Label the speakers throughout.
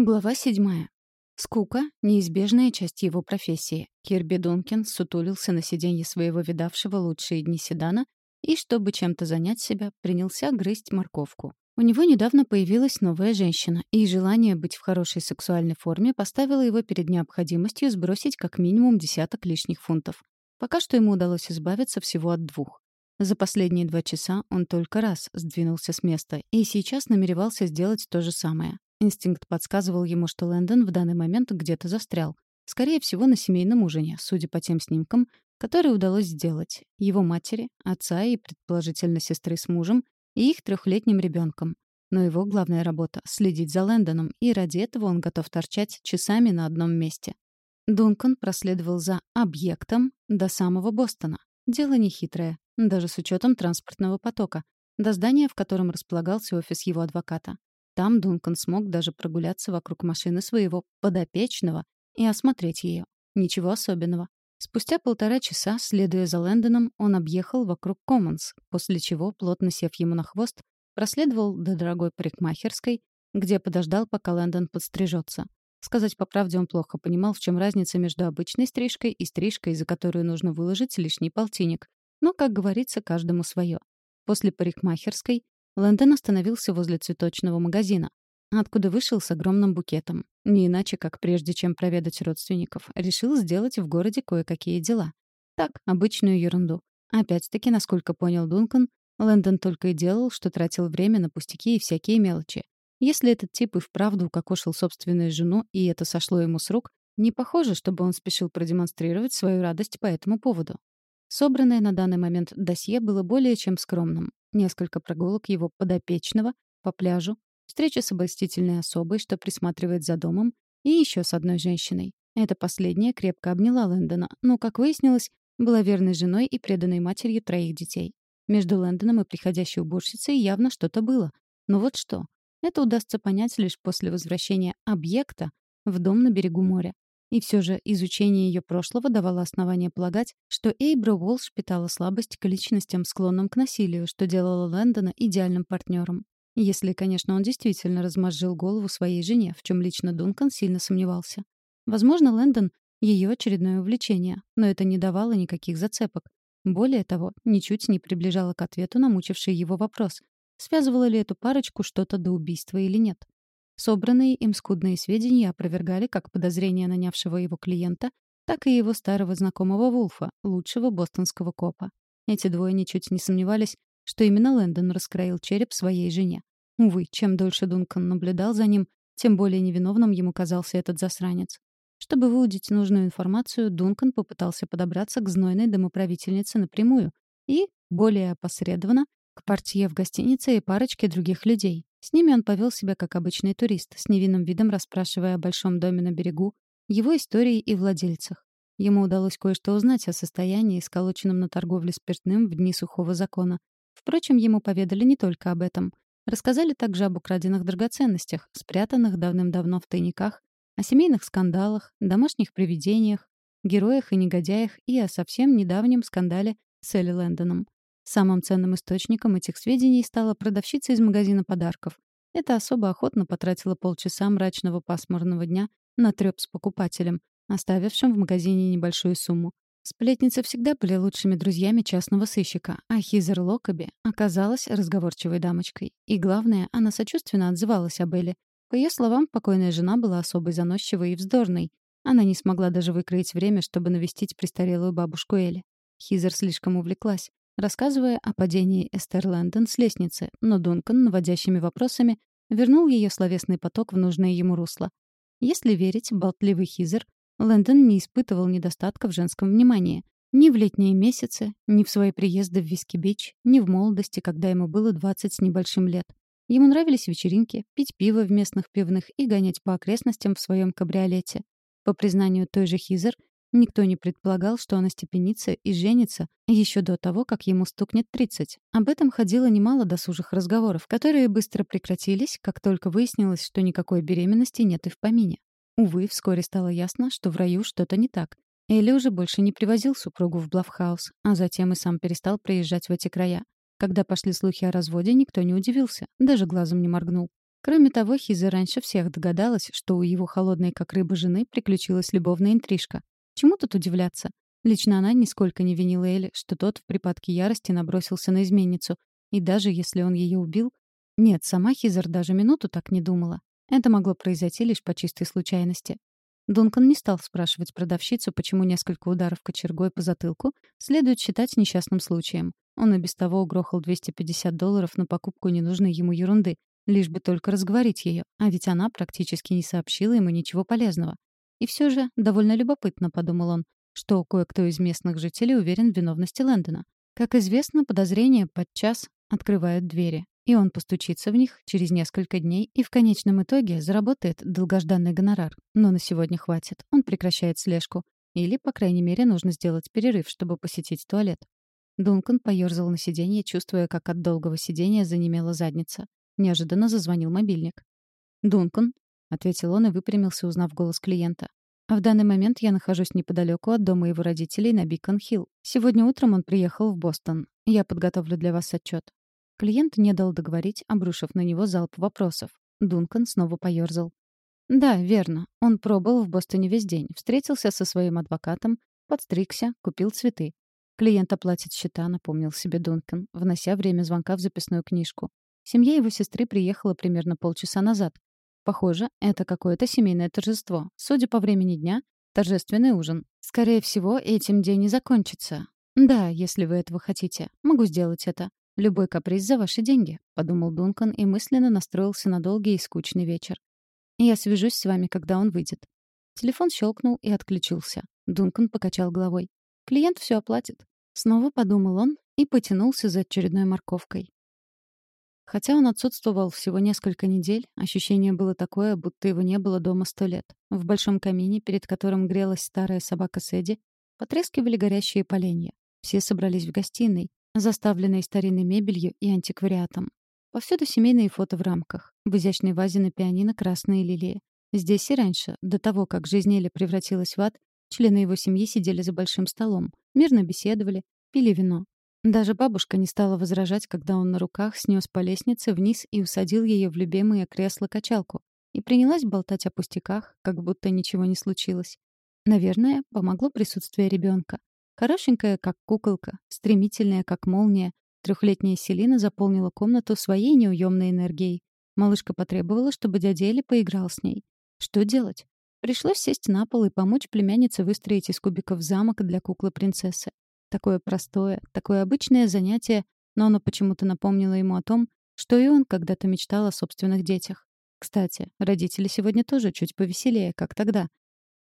Speaker 1: Глава седьмая. Скука — неизбежная часть его профессии. Кирби Дункин сутулился на сиденье своего видавшего лучшие дни седана и, чтобы чем-то занять себя, принялся грызть морковку. У него недавно появилась новая женщина, и желание быть в хорошей сексуальной форме поставило его перед необходимостью сбросить как минимум десяток лишних фунтов. Пока что ему удалось избавиться всего от двух. За последние два часа он только раз сдвинулся с места и сейчас намеревался сделать то же самое. Инстинкт подсказывал ему, что Лэндон в данный момент где-то застрял. Скорее всего, на семейном ужине, судя по тем снимкам, которые удалось сделать. Его матери, отца и, предположительно, сестры с мужем и их трехлетним ребенком. Но его главная работа — следить за Лэндоном, и ради этого он готов торчать часами на одном месте. Дункан проследовал за объектом до самого Бостона. Дело нехитрое, даже с учетом транспортного потока, до здания, в котором располагался офис его адвоката. Там Дункан смог даже прогуляться вокруг машины своего подопечного и осмотреть ее. Ничего особенного. Спустя полтора часа, следуя за Лэндоном, он объехал вокруг Коммонс, после чего, плотно сев ему на хвост, проследовал до дорогой парикмахерской, где подождал, пока Лэндон подстрижется. Сказать по правде, он плохо понимал, в чем разница между обычной стрижкой и стрижкой, за которую нужно выложить лишний полтинник. Но, как говорится, каждому свое. После парикмахерской Лэндон остановился возле цветочного магазина, откуда вышел с огромным букетом. Не иначе, как прежде чем проведать родственников, решил сделать в городе кое-какие дела. Так, обычную ерунду. Опять-таки, насколько понял Дункан, Лэндон только и делал, что тратил время на пустяки и всякие мелочи. Если этот тип и вправду укокошил собственную жену, и это сошло ему с рук, не похоже, чтобы он спешил продемонстрировать свою радость по этому поводу. Собранное на данный момент досье было более чем скромным. Несколько прогулок его подопечного по пляжу, встреча с обольстительной особой, что присматривает за домом, и еще с одной женщиной. Эта последняя крепко обняла Лэндона, но, как выяснилось, была верной женой и преданной матерью троих детей. Между Лэндоном и приходящей уборщицей явно что-то было. Но вот что. Это удастся понять лишь после возвращения объекта в дом на берегу моря. И все же изучение ее прошлого давало основание полагать, что Эйбра Уолш питала слабость к личностям, склонным к насилию, что делало Лэндона идеальным партнером. Если, конечно, он действительно размозжил голову своей жене, в чем лично Дункан сильно сомневался. Возможно, Лэндон — ее очередное увлечение, но это не давало никаких зацепок. Более того, ничуть не приближало к ответу на мучивший его вопрос, связывало ли эту парочку что-то до убийства или нет. Собранные им скудные сведения опровергали как подозрения нанявшего его клиента, так и его старого знакомого Вулфа, лучшего бостонского копа. Эти двое ничуть не сомневались, что именно Лэндон раскроил череп своей жене. Увы, чем дольше Дункан наблюдал за ним, тем более невиновным ему казался этот засранец. Чтобы выудить нужную информацию, Дункан попытался подобраться к знойной домоправительнице напрямую и, более опосредованно, к портье в гостинице и парочке других людей. С ними он повел себя как обычный турист, с невинным видом расспрашивая о большом доме на берегу, его истории и владельцах. Ему удалось кое-что узнать о состоянии, сколоченном на торговле спиртным в дни сухого закона. Впрочем, ему поведали не только об этом. Рассказали также об украденных драгоценностях, спрятанных давным-давно в тайниках, о семейных скандалах, домашних привидениях, героях и негодяях и о совсем недавнем скандале с Элли Лэндоном. Самым ценным источником этих сведений стала продавщица из магазина подарков. Эта особо охотно потратила полчаса мрачного пасмурного дня на трёп с покупателем, оставившим в магазине небольшую сумму. Сплетницы всегда были лучшими друзьями частного сыщика, а Хизер Локоби оказалась разговорчивой дамочкой. И главное, она сочувственно отзывалась об Элле. По ее словам, покойная жена была особой заносчивой и вздорной. Она не смогла даже выкроить время, чтобы навестить престарелую бабушку Элли. Хизер слишком увлеклась рассказывая о падении Эстер Лэндон с лестницы, но Дункан, наводящими вопросами, вернул ее словесный поток в нужное ему русло. Если верить болтливый Хизер, Лэндон не испытывал недостатка в женском внимании. Ни в летние месяцы, ни в свои приезды в Виски-Бич, ни в молодости, когда ему было 20 с небольшим лет. Ему нравились вечеринки, пить пиво в местных пивных и гонять по окрестностям в своем кабриолете. По признанию той же Хизер, Никто не предполагал, что он остепенится и женится еще до того, как ему стукнет 30. Об этом ходило немало досужих разговоров, которые быстро прекратились, как только выяснилось, что никакой беременности нет и в помине. Увы, вскоре стало ясно, что в раю что-то не так. Элли уже больше не привозил супругу в Блавхаус, а затем и сам перестал приезжать в эти края. Когда пошли слухи о разводе, никто не удивился, даже глазом не моргнул. Кроме того, Хиза раньше всех догадалась, что у его холодной как рыба жены приключилась любовная интрижка. Чему тут удивляться? Лично она нисколько не винила Эли, что тот в припадке ярости набросился на изменницу. И даже если он ее убил... Нет, сама Хизер даже минуту так не думала. Это могло произойти лишь по чистой случайности. Дункан не стал спрашивать продавщицу, почему несколько ударов кочергой по затылку следует считать несчастным случаем. Он и без того угрохал 250 долларов на покупку ненужной ему ерунды, лишь бы только разговорить ее, а ведь она практически не сообщила ему ничего полезного. И все же довольно любопытно, подумал он, что кое-кто из местных жителей уверен в виновности Лэндона. Как известно, подозрения подчас открывают двери, и он постучится в них через несколько дней и в конечном итоге заработает долгожданный гонорар. Но на сегодня хватит, он прекращает слежку. Или, по крайней мере, нужно сделать перерыв, чтобы посетить туалет. Дункан поёрзал на сиденье, чувствуя, как от долгого сидения занемела задница. Неожиданно зазвонил мобильник. «Дункан», — ответил он и выпрямился, узнав голос клиента. А в данный момент я нахожусь неподалеку от дома его родителей на Бикон-Хилл. Сегодня утром он приехал в Бостон. Я подготовлю для вас отчет. Клиент не дал договорить, обрушив на него залп вопросов. Дункан снова поёрзал. Да, верно. Он пробыл в Бостоне весь день, встретился со своим адвокатом, подстригся, купил цветы. Клиент оплатит счета, напомнил себе Дункан, внося время звонка в записную книжку. Семья его сестры приехала примерно полчаса назад. Похоже, это какое-то семейное торжество. Судя по времени дня, торжественный ужин. Скорее всего, этим день не закончится. Да, если вы этого хотите, могу сделать это. Любой каприз за ваши деньги, подумал Дункан и мысленно настроился на долгий и скучный вечер. Я свяжусь с вами, когда он выйдет. Телефон щелкнул и отключился. Дункан покачал головой. Клиент все оплатит. Снова подумал он и потянулся за очередной морковкой. Хотя он отсутствовал всего несколько недель, ощущение было такое, будто его не было дома сто лет. В большом камине, перед которым грелась старая собака Сэдди, потрескивали горящие поленья. Все собрались в гостиной, заставленной старинной мебелью и антиквариатом. Повсюду семейные фото в рамках. В изящной вазе на пианино красные лилии. Здесь и раньше, до того, как жизнь Эли превратилась в ад, члены его семьи сидели за большим столом, мирно беседовали, пили вино. Даже бабушка не стала возражать, когда он на руках снес по лестнице вниз и усадил ее в любимое кресло-качалку, и принялась болтать о пустяках, как будто ничего не случилось. Наверное, помогло присутствие ребенка. Хорошенькая, как куколка, стремительная, как молния, трехлетняя Селина заполнила комнату своей неуемной энергией. Малышка потребовала, чтобы дядя Эли поиграл с ней. Что делать? Пришлось сесть на пол и помочь племяннице выстроить из кубиков замок для куклы-принцессы. Такое простое, такое обычное занятие, но оно почему-то напомнило ему о том, что и он когда-то мечтал о собственных детях. Кстати, родители сегодня тоже чуть повеселее, как тогда.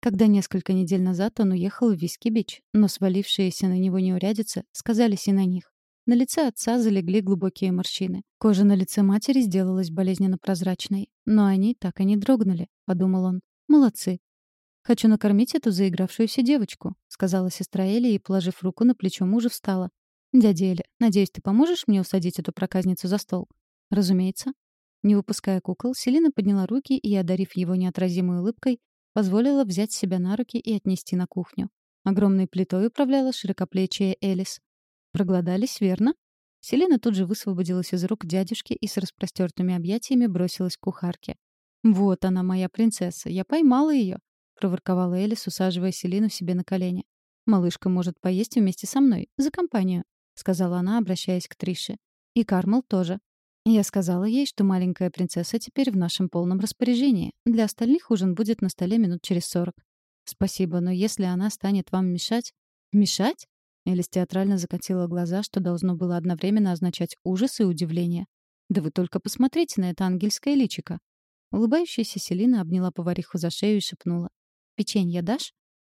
Speaker 1: Когда несколько недель назад он уехал в Виски-Бич, но свалившиеся на него неурядицы сказались и на них. На лице отца залегли глубокие морщины. Кожа на лице матери сделалась болезненно прозрачной. Но они так и не дрогнули, — подумал он. Молодцы. «Хочу накормить эту заигравшуюся девочку», — сказала сестра Эли и, положив руку на плечо мужа, встала. «Дядя Эли, надеюсь, ты поможешь мне усадить эту проказницу за стол?» «Разумеется». Не выпуская кукол, Селина подняла руки и, одарив его неотразимой улыбкой, позволила взять себя на руки и отнести на кухню. Огромной плитой управляла широкоплечья Элис. «Проголодались, верно?» Селина тут же высвободилась из рук дядюшки и с распростертыми объятиями бросилась к кухарке. «Вот она, моя принцесса, я поймала ее. — проворковала Элис, усаживая Селину себе на колени. «Малышка может поесть вместе со мной, за компанию», — сказала она, обращаясь к Трише. «И Кармел тоже». Я сказала ей, что маленькая принцесса теперь в нашем полном распоряжении. Для остальных ужин будет на столе минут через сорок. «Спасибо, но если она станет вам мешать...» «Мешать?» Элис театрально закатила глаза, что должно было одновременно означать ужас и удивление. «Да вы только посмотрите на это ангельское личико!» Улыбающаяся Селина обняла повариху за шею и шепнула. «Печенье дашь?»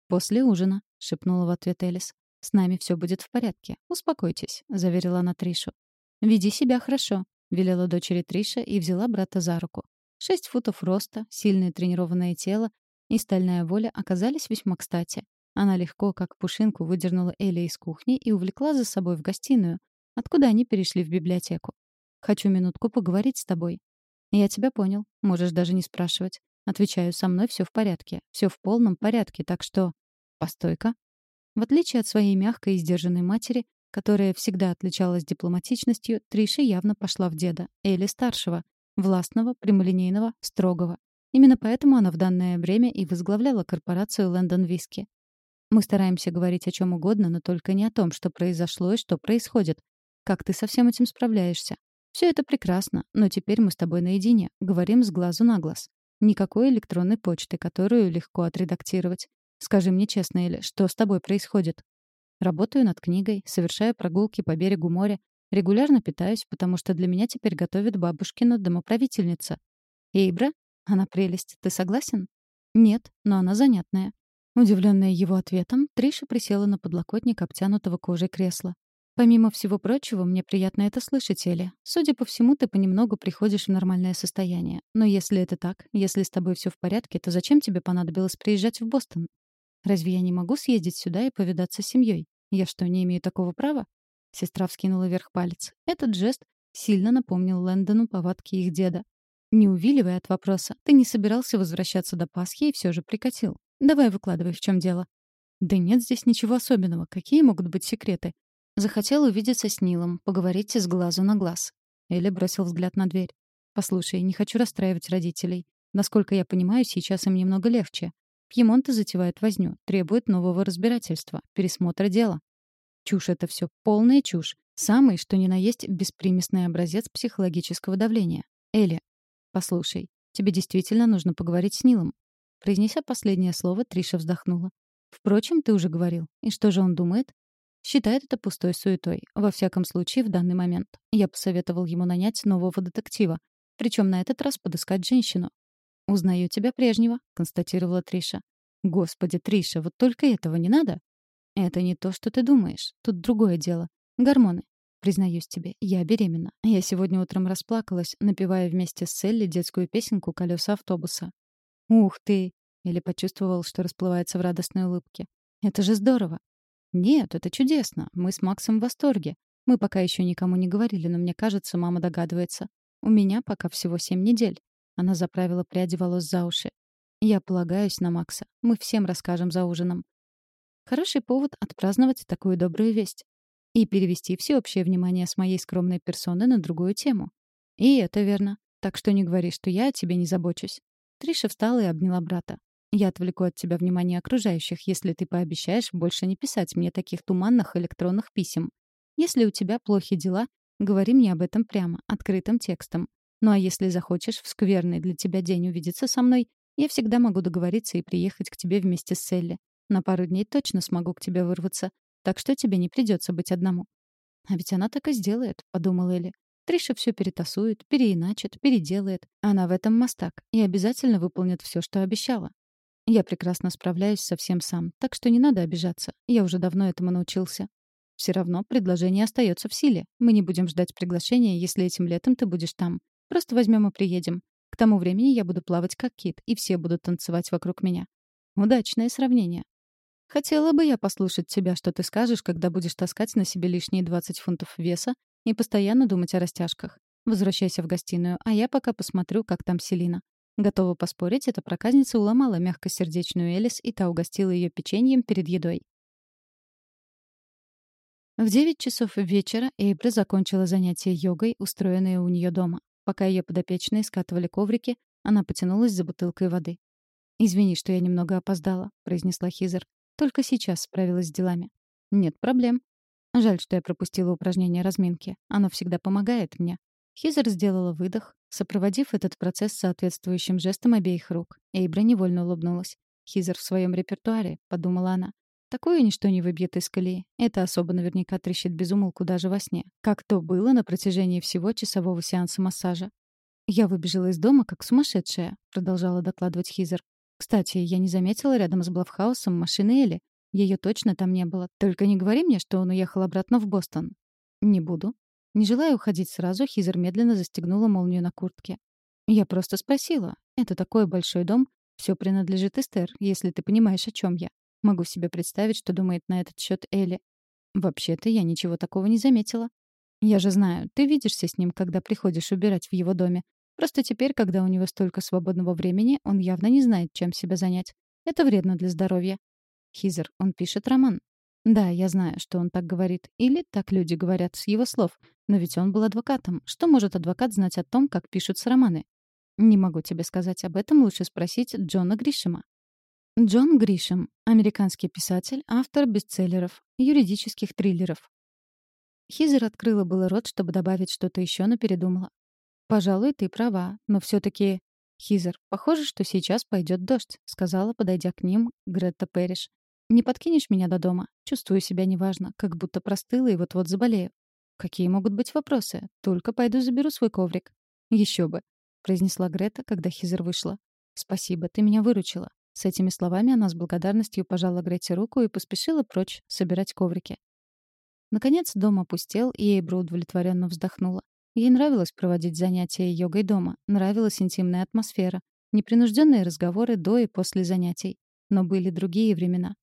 Speaker 1: «После ужина», — шепнула в ответ Элис. «С нами все будет в порядке. Успокойтесь», — заверила она Тришу. «Веди себя хорошо», — велела дочери Триша и взяла брата за руку. Шесть футов роста, сильное тренированное тело и стальная воля оказались весьма кстати. Она легко, как пушинку, выдернула Эли из кухни и увлекла за собой в гостиную, откуда они перешли в библиотеку. «Хочу минутку поговорить с тобой». «Я тебя понял. Можешь даже не спрашивать. Отвечаю, со мной все в порядке. все в полном порядке, так что... Постой-ка. В отличие от своей мягкой и сдержанной матери, которая всегда отличалась дипломатичностью, Триша явно пошла в деда, Элли старшего. Властного, прямолинейного, строгого. Именно поэтому она в данное время и возглавляла корпорацию Лэндон Виски. Мы стараемся говорить о чем угодно, но только не о том, что произошло и что происходит. Как ты со всем этим справляешься? Все это прекрасно, но теперь мы с тобой наедине, говорим с глазу на глаз. Никакой электронной почты, которую легко отредактировать. Скажи мне честно, Эля, что с тобой происходит? Работаю над книгой, совершаю прогулки по берегу моря, регулярно питаюсь, потому что для меня теперь готовит бабушкина домоправительница. Эйбра? Она прелесть. Ты согласен? Нет, но она занятная. Удивленная его ответом, Триша присела на подлокотник обтянутого кожей кресла. «Помимо всего прочего, мне приятно это слышать, Эля. Судя по всему, ты понемногу приходишь в нормальное состояние. Но если это так, если с тобой все в порядке, то зачем тебе понадобилось приезжать в Бостон? Разве я не могу съездить сюда и повидаться с семьей? Я что, не имею такого права?» Сестра вскинула вверх палец. Этот жест сильно напомнил Лэндону повадки их деда. Не увиливая от вопроса, ты не собирался возвращаться до Пасхи и все же прикатил. Давай выкладывай, в чем дело. Да нет здесь ничего особенного. Какие могут быть секреты? Захотел увидеться с Нилом, поговорить с глазу на глаз. Элли бросил взгляд на дверь. «Послушай, не хочу расстраивать родителей. Насколько я понимаю, сейчас им немного легче. Пьемонты затевают возню, требуют нового разбирательства, пересмотра дела. Чушь это все, полная чушь. Самый, что ни на есть, беспримесный образец психологического давления. Элли, послушай, тебе действительно нужно поговорить с Нилом. Произнеся последнее слово, Триша вздохнула. «Впрочем, ты уже говорил. И что же он думает?» Считает это пустой суетой. Во всяком случае, в данный момент. Я посоветовал ему нанять нового детектива. Причем на этот раз подыскать женщину. «Узнаю тебя прежнего», — констатировала Триша. «Господи, Триша, вот только этого не надо?» «Это не то, что ты думаешь. Тут другое дело. Гормоны. Признаюсь тебе, я беременна. Я сегодня утром расплакалась, напевая вместе с Селли детскую песенку «Колеса автобуса». «Ух ты!» Или почувствовал, что расплывается в радостной улыбке. «Это же здорово!» «Нет, это чудесно. Мы с Максом в восторге. Мы пока еще никому не говорили, но мне кажется, мама догадывается. У меня пока всего семь недель». Она заправила пряди волос за уши. «Я полагаюсь на Макса. Мы всем расскажем за ужином». Хороший повод отпраздновать такую добрую весть. И перевести всеобщее внимание с моей скромной персоны на другую тему. И это верно. Так что не говори, что я о тебе не забочусь. Триша встала и обняла брата. «Я отвлеку от тебя внимание окружающих, если ты пообещаешь больше не писать мне таких туманных электронных писем. Если у тебя плохи дела, говори мне об этом прямо, открытым текстом. Ну а если захочешь в скверный для тебя день увидеться со мной, я всегда могу договориться и приехать к тебе вместе с Селли. На пару дней точно смогу к тебе вырваться, так что тебе не придется быть одному». «А ведь она так и сделает», — подумала Элли. Триша все перетасует, переиначит, переделает. Она в этом мастак и обязательно выполнит все, что обещала. Я прекрасно справляюсь со всем сам, так что не надо обижаться. Я уже давно этому научился. Все равно предложение остается в силе. Мы не будем ждать приглашения, если этим летом ты будешь там. Просто возьмем и приедем. К тому времени я буду плавать как кит, и все будут танцевать вокруг меня. Удачное сравнение. Хотела бы я послушать тебя, что ты скажешь, когда будешь таскать на себе лишние 20 фунтов веса и постоянно думать о растяжках. Возвращайся в гостиную, а я пока посмотрю, как там Селина. Готова поспорить, эта проказница уломала мягкосердечную Элис, и та угостила ее печеньем перед едой. В девять часов вечера Эйбра закончила занятие йогой, устроенное у нее дома. Пока ее подопечные скатывали коврики, она потянулась за бутылкой воды. «Извини, что я немного опоздала», — произнесла Хизер. «Только сейчас справилась с делами». «Нет проблем», Жаль, что я пропустила упражнение разминки. Оно всегда помогает мне. Хизер сделала выдох, сопроводив этот процесс соответствующим жестом обеих рук. Эйбра невольно улыбнулась. «Хизер в своем репертуаре», — подумала она. Такое ничто не выбьет из колеи. Это особо наверняка трещит безумолку даже во сне. Как то было на протяжении всего часового сеанса массажа. «Я выбежала из дома, как сумасшедшая», — продолжала докладывать Хизер. «Кстати, я не заметила рядом с Блавхаусом машины Элли. Ее точно там не было. Только не говори мне, что он уехал обратно в Бостон. Не буду. Не желая уходить сразу, Хизер медленно застегнула молнию на куртке. Я просто спросила. Это такой большой дом. Все принадлежит Эстер, если ты понимаешь, о чем я. Могу себе представить, что думает на этот счет Элли. Вообще-то я ничего такого не заметила. Я же знаю, ты видишься с ним, когда приходишь убирать в его доме. Просто теперь, когда у него столько свободного времени, он явно не знает, чем себя занять. Это вредно для здоровья. Хизер, он пишет роман. Да, я знаю, что он так говорит. Или так люди говорят с его слов. Но ведь он был адвокатом. Что может адвокат знать о том, как пишутся романы? Не могу тебе сказать об этом, лучше спросить Джона Гришема. Джон Гришем — американский писатель, автор бестселлеров, юридических триллеров. Хизер открыла было рот, чтобы добавить что-то еще, но передумала. «Пожалуй, ты права, но все таки «Хизер, похоже, что сейчас пойдет дождь», — сказала, подойдя к ним, Гретта Перриш. «Не подкинешь меня до дома? Чувствую себя неважно, как будто простыла и вот-вот заболею». «Какие могут быть вопросы? Только пойду заберу свой коврик». Еще бы», — произнесла Грета, когда Хизер вышла. «Спасибо, ты меня выручила». С этими словами она с благодарностью пожала Грете руку и поспешила прочь собирать коврики. Наконец дом опустел, и Эйбра удовлетворенно вздохнула. Ей нравилось проводить занятия йогой дома, нравилась интимная атмосфера, непринужденные разговоры до и после занятий. Но были другие времена.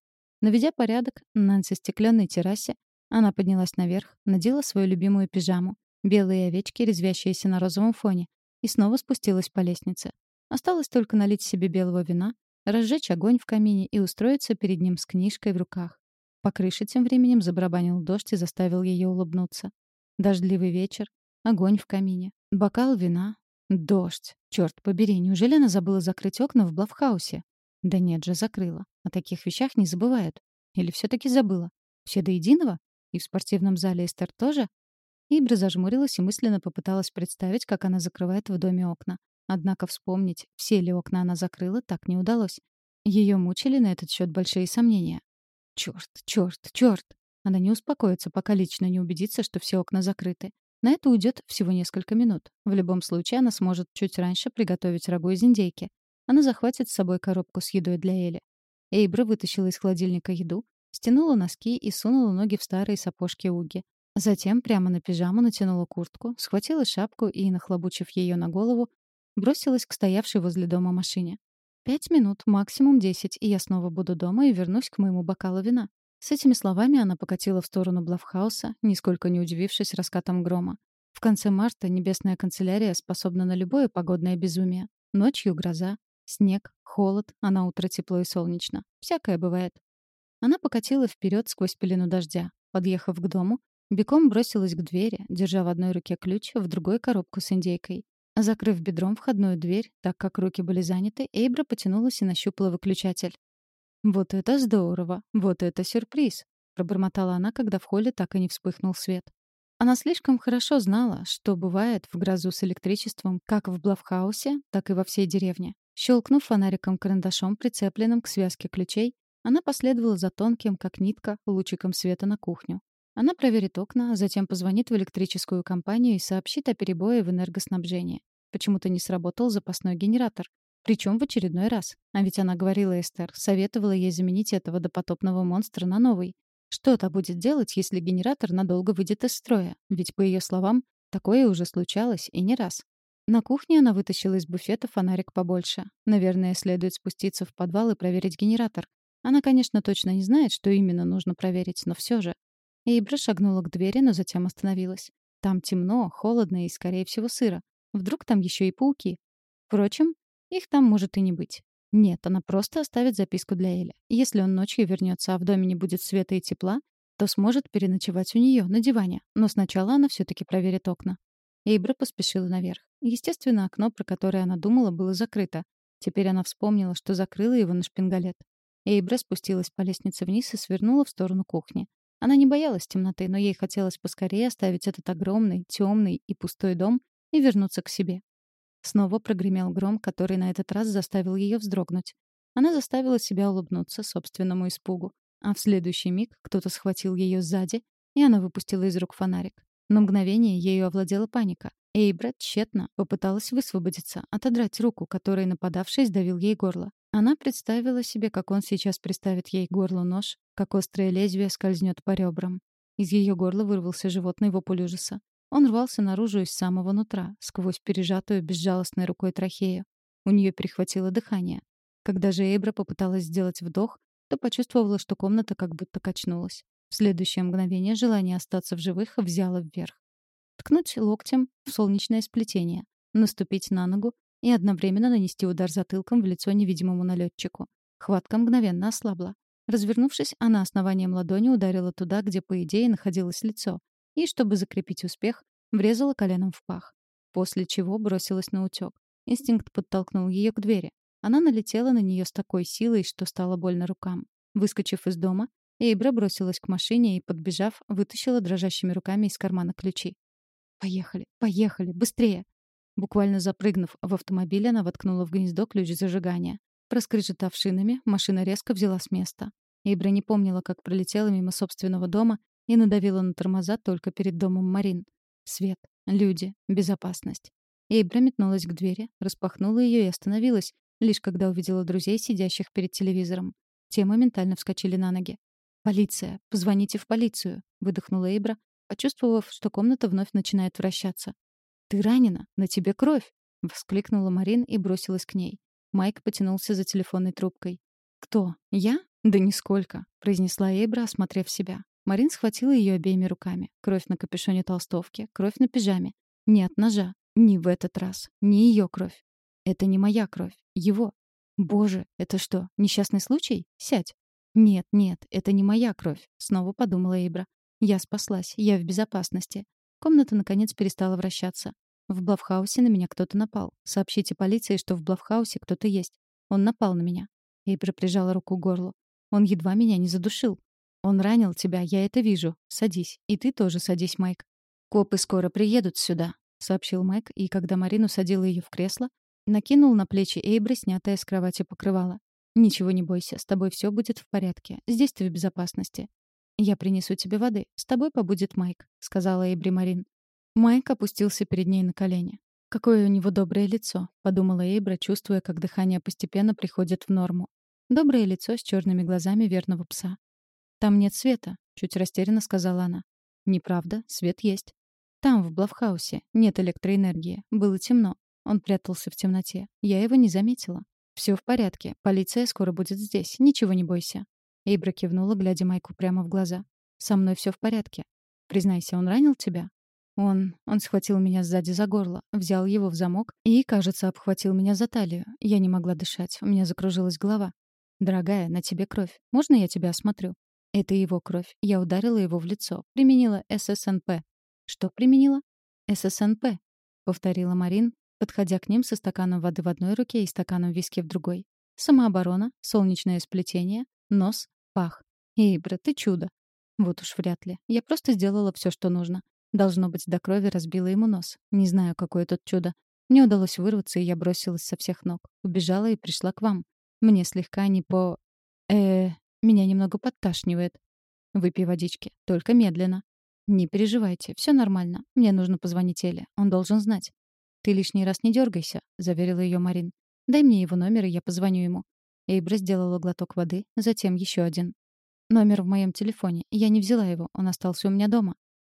Speaker 1: Наведя порядок на застекленной террасе, она поднялась наверх, надела свою любимую пижаму, белые овечки, резвящиеся на розовом фоне, и снова спустилась по лестнице. Осталось только налить себе белого вина, разжечь огонь в камине и устроиться перед ним с книжкой в руках. По крыше тем временем забарабанил дождь и заставил ее улыбнуться. Дождливый вечер, огонь в камине, бокал вина, дождь. Черт побери, неужели она забыла закрыть окна в Блавхаусе? Да нет же, закрыла. О таких вещах не забывают. Или все таки забыла? Все до единого? И в спортивном зале Эстер тоже? Ибра зажмурилась и мысленно попыталась представить, как она закрывает в доме окна. Однако вспомнить, все ли окна она закрыла, так не удалось. Ее мучили на этот счет большие сомнения. Черт, черт, черт! Она не успокоится, пока лично не убедится, что все окна закрыты. На это уйдет всего несколько минут. В любом случае, она сможет чуть раньше приготовить рагу из индейки. Она захватит с собой коробку с едой для Эли. Эйбра вытащила из холодильника еду, стянула носки и сунула ноги в старые сапожки Уги. Затем прямо на пижаму натянула куртку, схватила шапку и, нахлобучив ее на голову, Бросилась к стоявшей возле дома машине. «Пять минут, максимум десять, и я снова буду дома и вернусь к моему бокалу вина». С этими словами она покатила в сторону Блавхауса, нисколько не удивившись раскатам грома. В конце марта небесная канцелярия способна на любое погодное безумие. Ночью гроза, снег, холод, а на утро тепло и солнечно. Всякое бывает. Она покатила вперед сквозь пелену дождя. Подъехав к дому, беком бросилась к двери, держа в одной руке ключ, в другой — коробку с индейкой. Закрыв бедром входную дверь, так как руки были заняты, Эйбра потянулась и нащупала выключатель. «Вот это здорово! Вот это сюрприз!» — пробормотала она, когда в холле так и не вспыхнул свет. Она слишком хорошо знала, что бывает в грозу с электричеством как в Блавхаусе, так и во всей деревне. Щелкнув фонариком-карандашом, прицепленным к связке ключей, она последовала за тонким, как нитка, лучиком света на кухню. Она проверит окна, затем позвонит в электрическую компанию и сообщит о перебое в энергоснабжении. Почему-то не сработал запасной генератор. Причем в очередной раз. А ведь она говорила Эстер, советовала ей заменить этого допотопного монстра на новый. Что та будет делать, если генератор надолго выйдет из строя? Ведь, по ее словам, такое уже случалось и не раз. На кухне она вытащила из буфета фонарик побольше. Наверное, следует спуститься в подвал и проверить генератор. Она, конечно, точно не знает, что именно нужно проверить, но все же. Эйбра шагнула к двери, но затем остановилась. Там темно, холодно и, скорее всего, сыро. Вдруг там еще и пауки. Впрочем, их там может и не быть. Нет, она просто оставит записку для Эли. Если он ночью вернется, а в доме не будет света и тепла, то сможет переночевать у нее на диване. Но сначала она все-таки проверит окна. Эйбра поспешила наверх. Естественно, окно, про которое она думала, было закрыто. Теперь она вспомнила, что закрыла его на шпингалет. Эйбра спустилась по лестнице вниз и свернула в сторону кухни. Она не боялась темноты, но ей хотелось поскорее оставить этот огромный, темный и пустой дом и вернуться к себе. Снова прогремел гром, который на этот раз заставил ее вздрогнуть. Она заставила себя улыбнуться собственному испугу. А в следующий миг кто-то схватил ее сзади, и она выпустила из рук фонарик. На мгновение ею овладела паника. Эйбрат тщетно попыталась высвободиться, отодрать руку, которой нападавший сдавил ей горло. Она представила себе, как он сейчас приставит ей к горлу нож, как острое лезвие скользнет по ребрам. Из ее горла вырвался животный вопль ужаса. Он рвался наружу из самого нутра, сквозь пережатую безжалостной рукой трахею. У нее перехватило дыхание. Когда же Эйбра попыталась сделать вдох, то почувствовала, что комната как будто качнулась. В следующее мгновение желание остаться в живых взяло вверх. Ткнуть локтем в солнечное сплетение, наступить на ногу и одновременно нанести удар затылком в лицо невидимому налетчику. Хватка мгновенно ослабла. Развернувшись, она основанием ладони ударила туда, где, по идее, находилось лицо, и, чтобы закрепить успех, врезала коленом в пах. После чего бросилась на утёк. Инстинкт подтолкнул её к двери. Она налетела на неё с такой силой, что стало больно рукам. Выскочив из дома, Эйбра бросилась к машине и, подбежав, вытащила дрожащими руками из кармана ключи. «Поехали, поехали, быстрее!» Буквально запрыгнув в автомобиль, она воткнула в гнездо ключ зажигания. Проскрежетав шинами, машина резко взяла с места. Эйбра не помнила, как пролетела мимо собственного дома и надавила на тормоза только перед домом Марин. Свет, люди, безопасность. Эйбра метнулась к двери, распахнула ее и остановилась, лишь когда увидела друзей, сидящих перед телевизором. Те моментально вскочили на ноги. «Полиция! Позвоните в полицию!» — выдохнула Эйбра, почувствовав, что комната вновь начинает вращаться. «Ты ранена! На тебе кровь!» — воскликнула Марин и бросилась к ней. Майк потянулся за телефонной трубкой. «Кто? Я? Да нисколько», — произнесла Эйбра, осмотрев себя. Марин схватила ее обеими руками. Кровь на капюшоне толстовки, кровь на пижаме. Нет ножа. Не в этот раз. Не ее кровь. Это не моя кровь. Его. Боже, это что, несчастный случай? Сядь. Нет, нет, это не моя кровь, снова подумала Эйбра. Я спаслась, я в безопасности. Комната наконец перестала вращаться. В Блавхаусе на меня кто-то напал. Сообщите полиции, что в Блавхаусе кто-то есть. Он напал на меня. Эйбра прижала руку к горлу. Он едва меня не задушил. Он ранил тебя, я это вижу. Садись. И ты тоже садись, Майк. Копы скоро приедут сюда, сообщил Майк, и когда Марину садила ее в кресло, накинул на плечи Эйбры снятое с кровати покрывало. Ничего не бойся, с тобой все будет в порядке. Здесь ты в безопасности. Я принесу тебе воды. С тобой побудет Майк, сказала Эйбри Марин. Майк опустился перед ней на колени. «Какое у него доброе лицо», — подумала Эйбра, чувствуя, как дыхание постепенно приходит в норму. Доброе лицо с черными глазами верного пса. «Там нет света», — чуть растерянно сказала она. «Неправда, свет есть». «Там, в Блавхаусе, нет электроэнергии. Было темно. Он прятался в темноте. Я его не заметила. Все в порядке. Полиция скоро будет здесь. Ничего не бойся». Эйбра кивнула, глядя Майку прямо в глаза. «Со мной все в порядке. Признайся, он ранил тебя?» Он... он схватил меня сзади за горло, взял его в замок и, кажется, обхватил меня за талию. Я не могла дышать, у меня закружилась голова. «Дорогая, на тебе кровь. Можно я тебя осмотрю?» Это его кровь. Я ударила его в лицо. Применила ССНП. «Что применила?» «ССНП», — повторила Марин, подходя к ним со стаканом воды в одной руке и стаканом виски в другой. «Самооборона, солнечное сплетение, нос, пах. Эй, брат, ты чудо!» Вот уж вряд ли. Я просто сделала все, что нужно. Должно быть, до крови разбила ему нос. Не знаю, какое тут чудо. Мне удалось вырваться, и я бросилась со всех ног. Убежала и пришла к вам. Мне слегка не по... э Меня немного подташнивает. Выпей водички. Только медленно. Не переживайте, все нормально. Мне нужно позвонить Эле. Он должен знать. Ты лишний раз не дергайся, заверила ее Марин. Дай мне его номер, и я позвоню ему. Эйбра сделала глоток воды, затем еще один. Номер в моем телефоне. Я не взяла его, он остался у меня дома.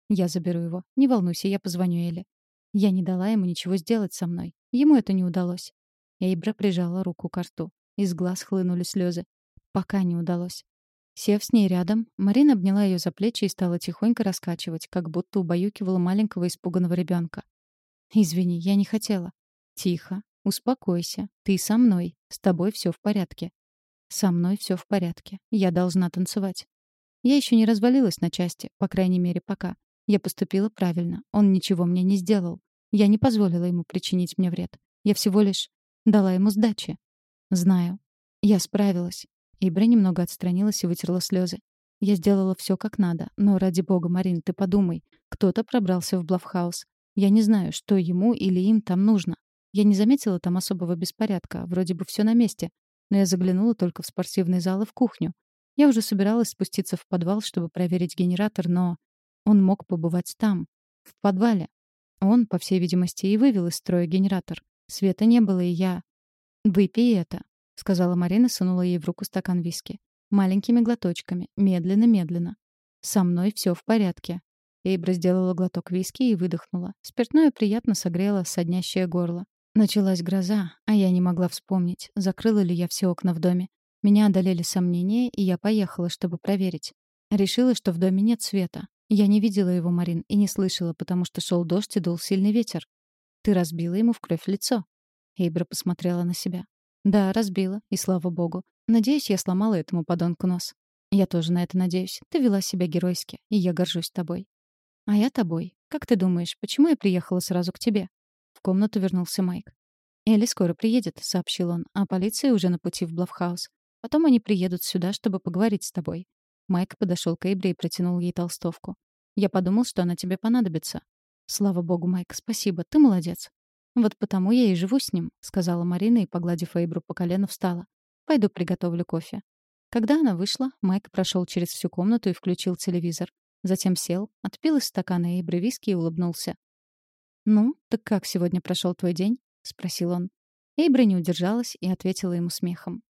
Speaker 1: Я заберу его. Не волнуйся, я позвоню Эле. Я не дала ему ничего сделать со мной. Ему это не удалось. Эйбра прижала руку к рту. Из глаз хлынули слезы. Пока не удалось. Сев с ней рядом, Марина обняла ее за плечи и стала тихонько раскачивать, как будто убаюкивала маленького испуганного ребенка. «Извини, я не хотела». «Тихо. Успокойся. Ты со мной. С тобой все в порядке». «Со мной все в порядке. Я должна танцевать». Я еще не развалилась на части, по крайней мере, пока. Я поступила правильно. Он ничего мне не сделал. Я не позволила ему причинить мне вред. Я всего лишь дала ему сдачи. Знаю. Я справилась. Ибра немного отстранилась и вытерла слезы. Я сделала все как надо, но ради бога, Марин, ты подумай. Кто-то пробрался в Блавхаус. Я не знаю, что ему или им там нужно. Я не заметила там особого беспорядка, вроде бы все на месте. Но я заглянула только в спортивный зал и в кухню. Я уже собиралась спуститься в подвал, чтобы проверить генератор, но он мог побывать там, в подвале. Он, по всей видимости, и вывел из строя генератор. Света не было, и я... «Выпей это», — сказала Марина, сунула ей в руку стакан виски. Маленькими глоточками, медленно-медленно. «Со мной все в порядке». Эйбра сделала глоток виски и выдохнула. Спиртное приятно согрело соднящее горло. Началась гроза, а я не могла вспомнить, закрыла ли я все окна в доме. Меня одолели сомнения, и я поехала, чтобы проверить. Решила, что в доме нет света. Я не видела его, Марин, и не слышала, потому что шел дождь и дул сильный ветер. Ты разбила ему в кровь лицо. Эйбра посмотрела на себя. Да, разбила, и слава богу. Надеюсь, я сломала этому подонку нос. Я тоже на это надеюсь. Ты вела себя геройски, и я горжусь тобой. А я тобой. Как ты думаешь, почему я приехала сразу к тебе? В комнату вернулся Майк. Элли скоро приедет, сообщил он, а полиция уже на пути в Блавхаус. Потом они приедут сюда, чтобы поговорить с тобой. Майк подошел к Эйбре и протянул ей толстовку. Я подумал, что она тебе понадобится. Слава богу, Майк, спасибо, ты молодец. Вот потому я и живу с ним, сказала Марина и, погладив Эйбру по колену, встала. Пойду приготовлю кофе. Когда она вышла, Майк прошел через всю комнату и включил телевизор. Затем сел, отпил из стакана Эйбры виски и улыбнулся. «Ну, так как сегодня прошел твой день?» — спросил он. Эйбра не удержалась и ответила ему смехом.